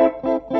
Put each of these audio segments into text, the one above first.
Música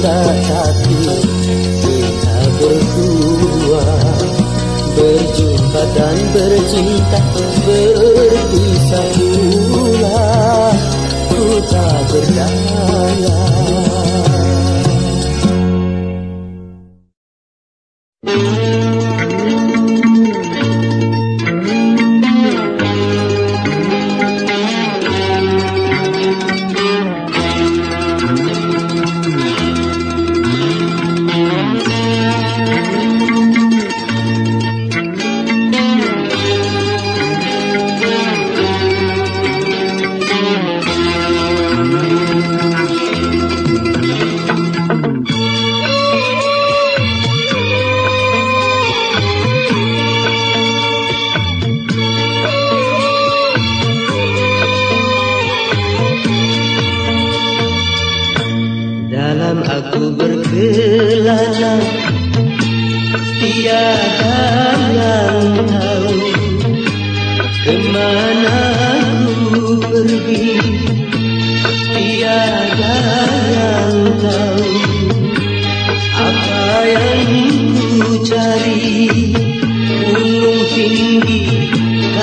Tapi kita berdua. Berjumpa dan bercinta berpisah pula. Ku tak berdaya.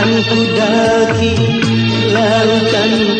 akan kudaki lautan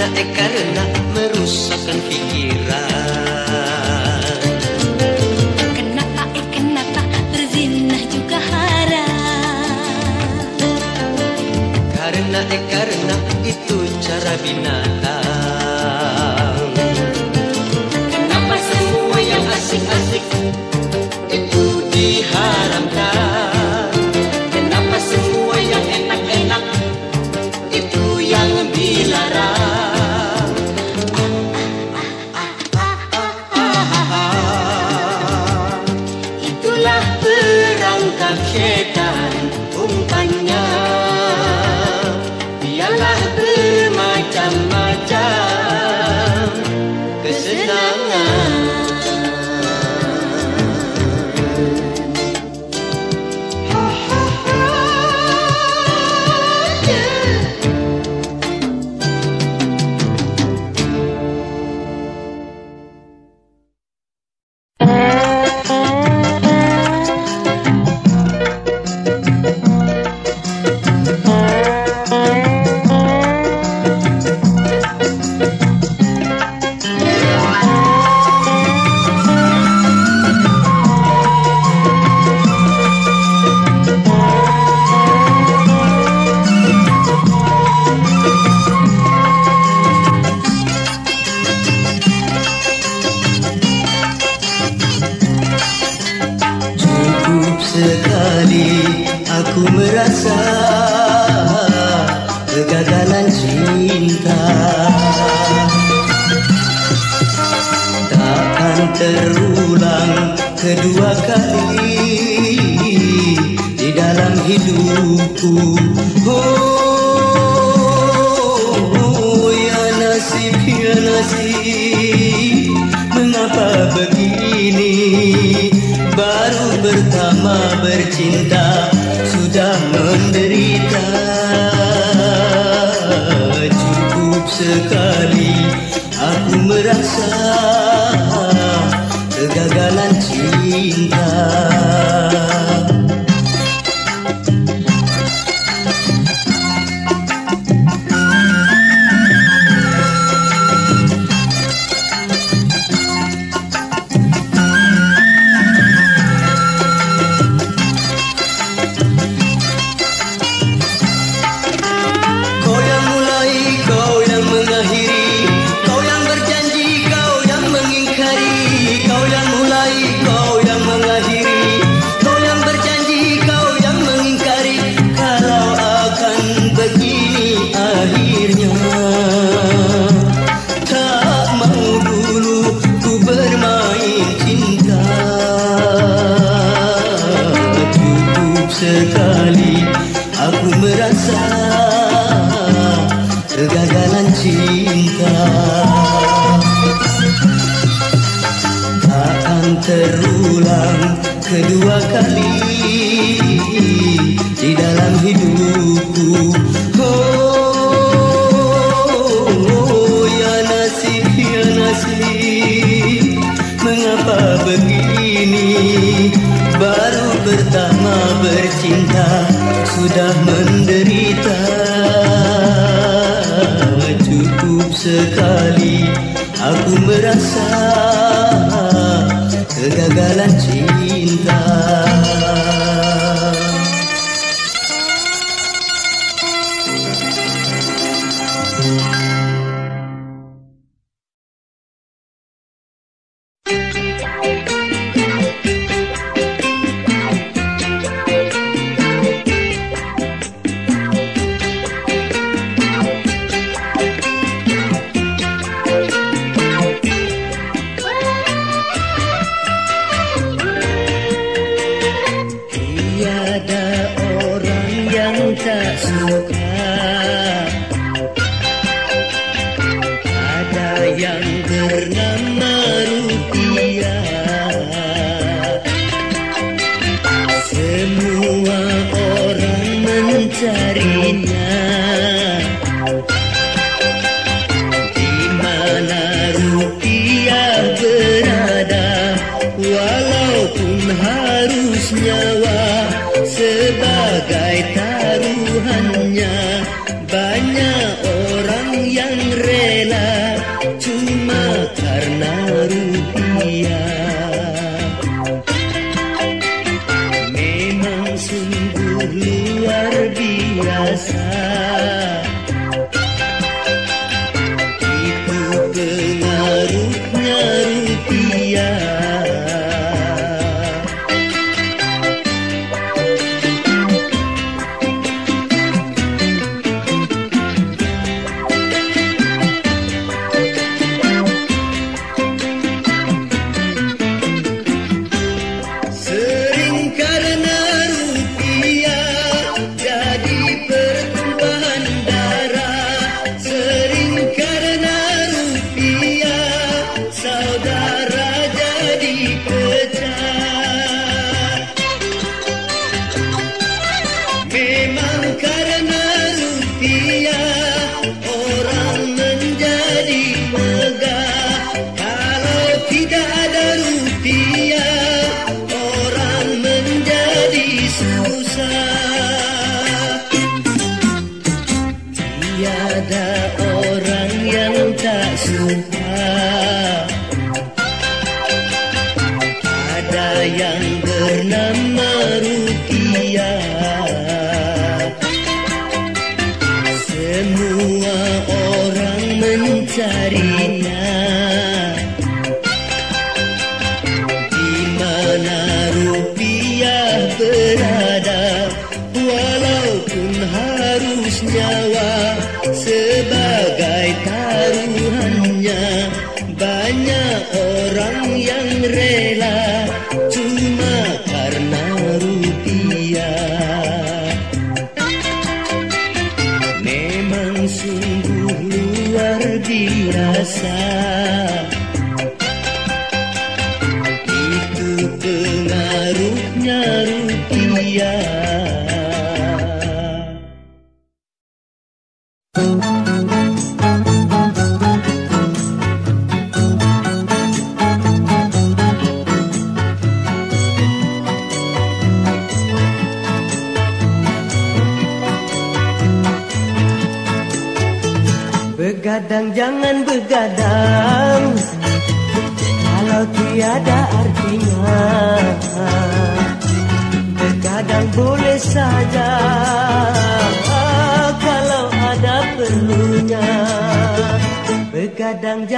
karena eh karena merusakkan pikiran. Kenapa eh kenapa berzinah juga haram. Karena eh karena itu cara binatang.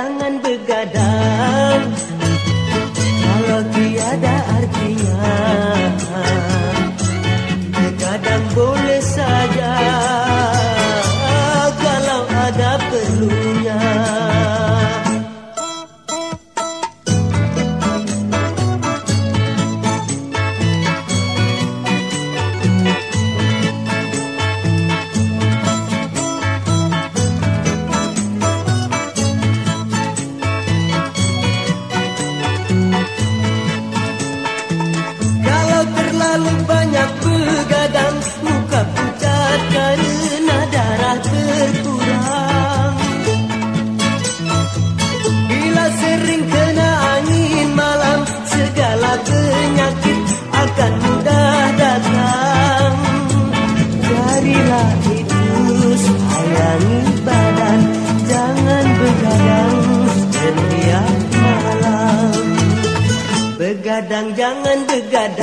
jangan ber gegada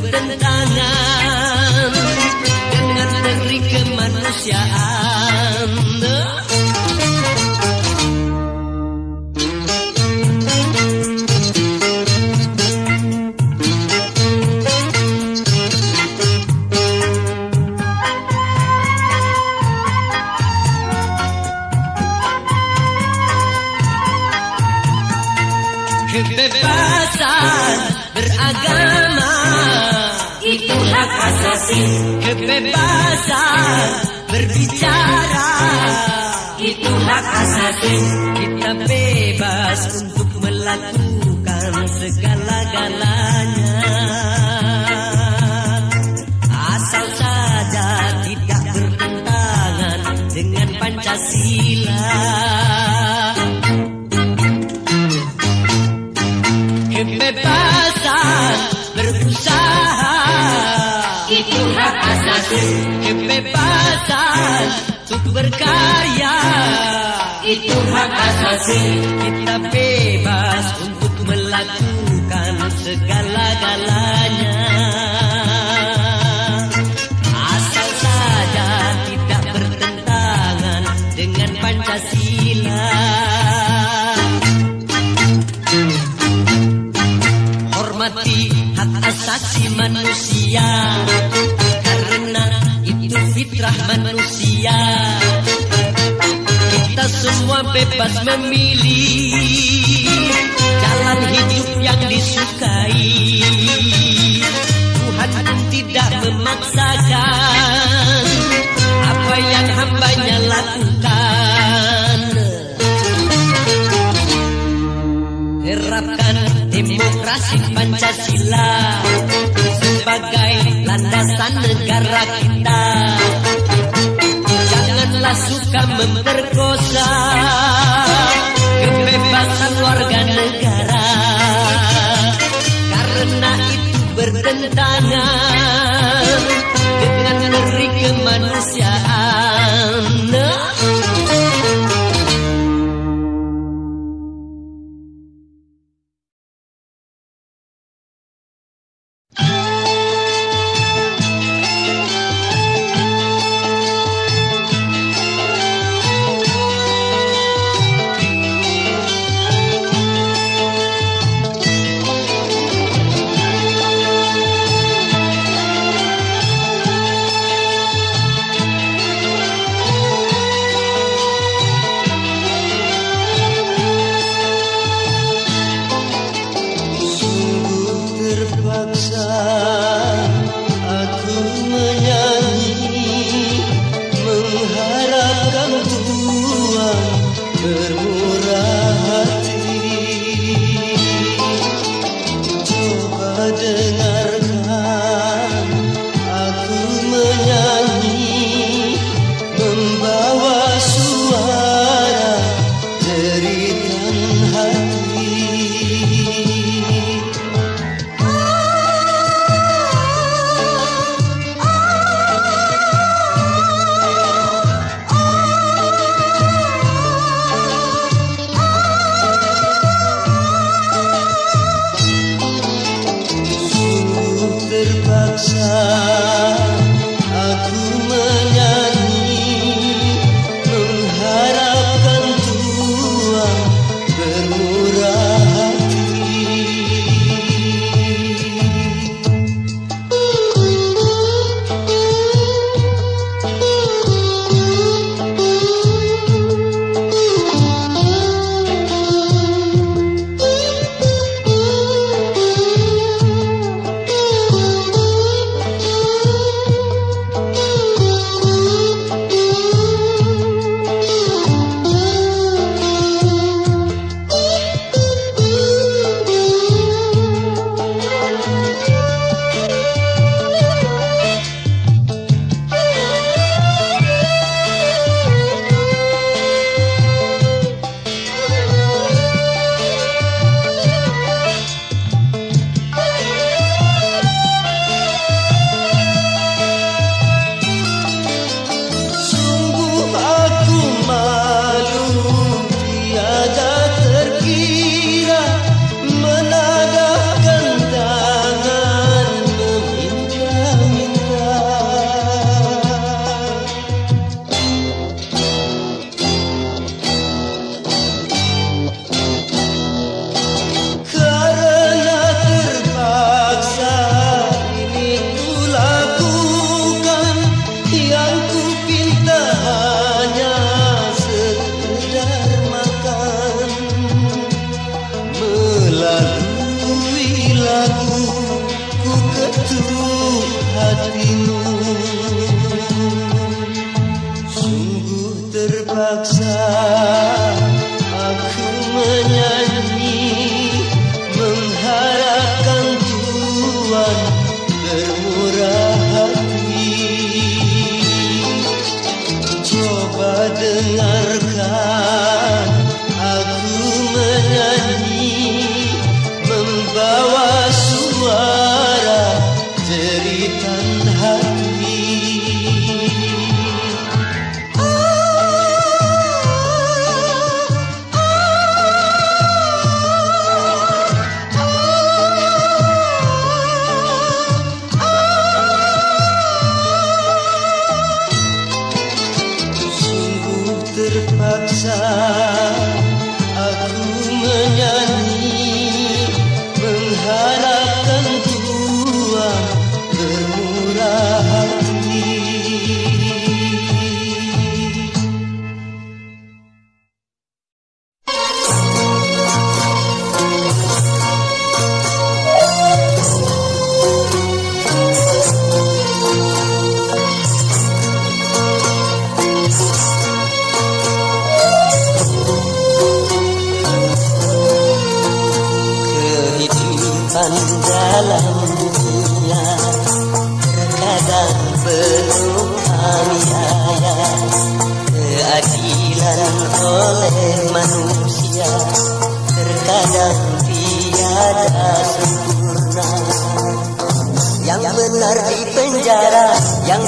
bertentangan dengan negeri kemanusiaan. menghormati hak asasi manusia. Karena itu fitrah manusia. Kita semua bebas memilih jalan hidup yang disukai. Tuhan pun tidak memaksakan apa yang hambanya lakukan. demokrasi Pancasila sebagai landasan negara kita. Janganlah suka memperkosa kebebasan warga negara karena itu bertentangan dengan negeri kemanusiaan.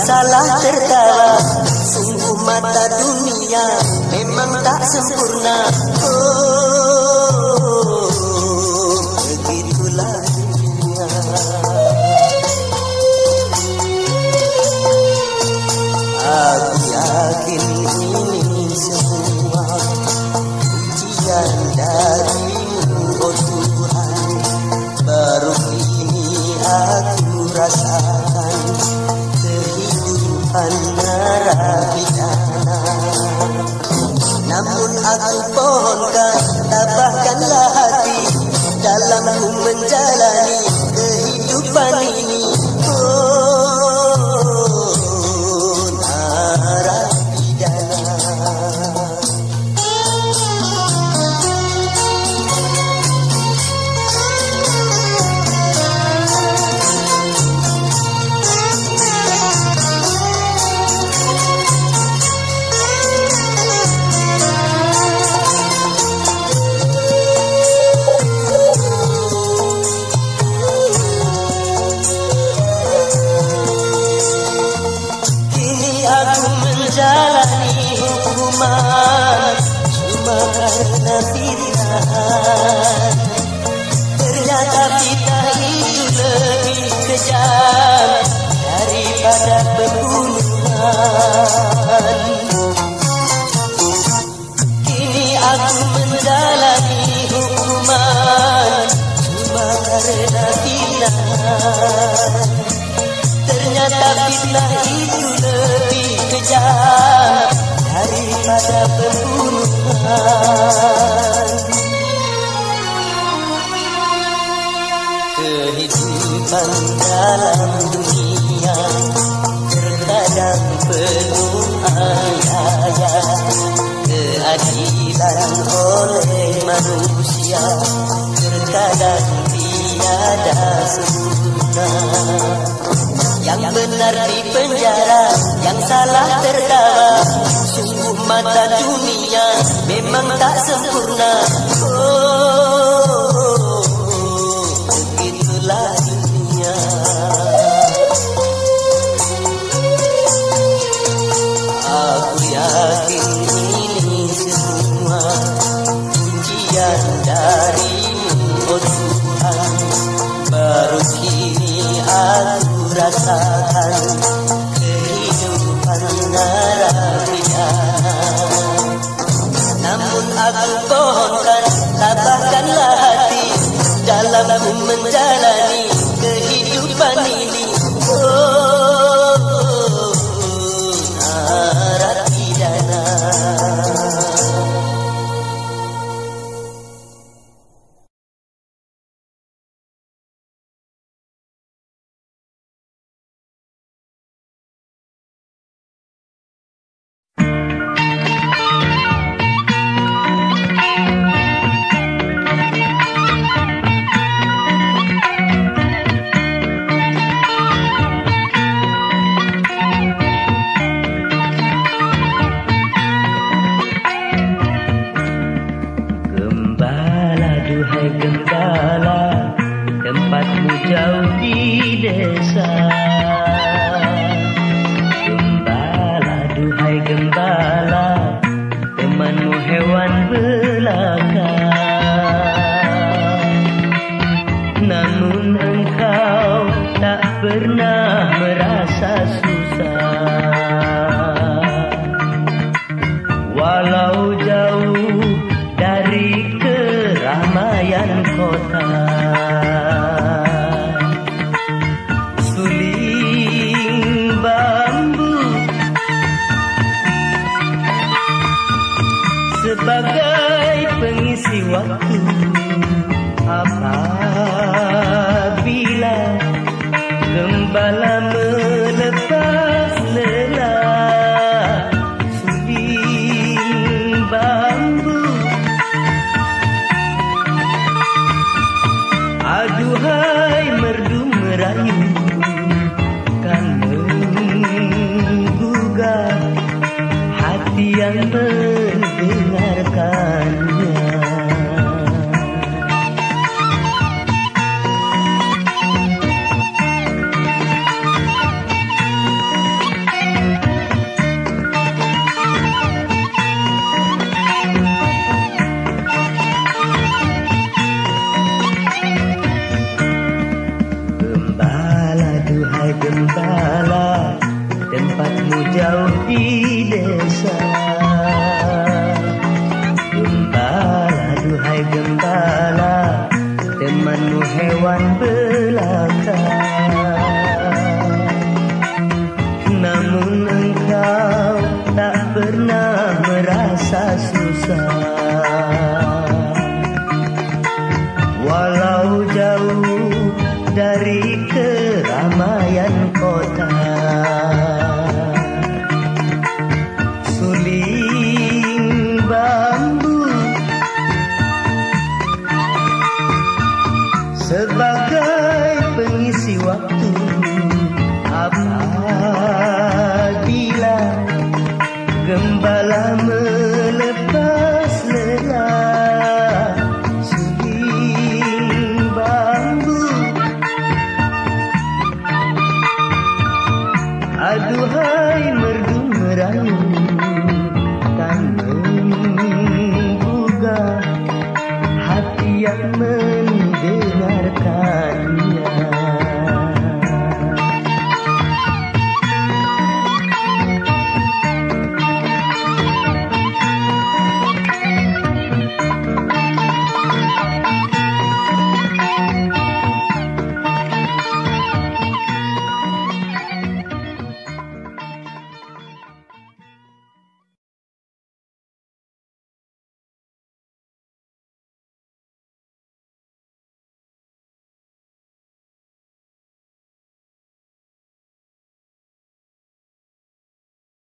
salah tertawa Sungguh mata dunia memang tak sempurna oh.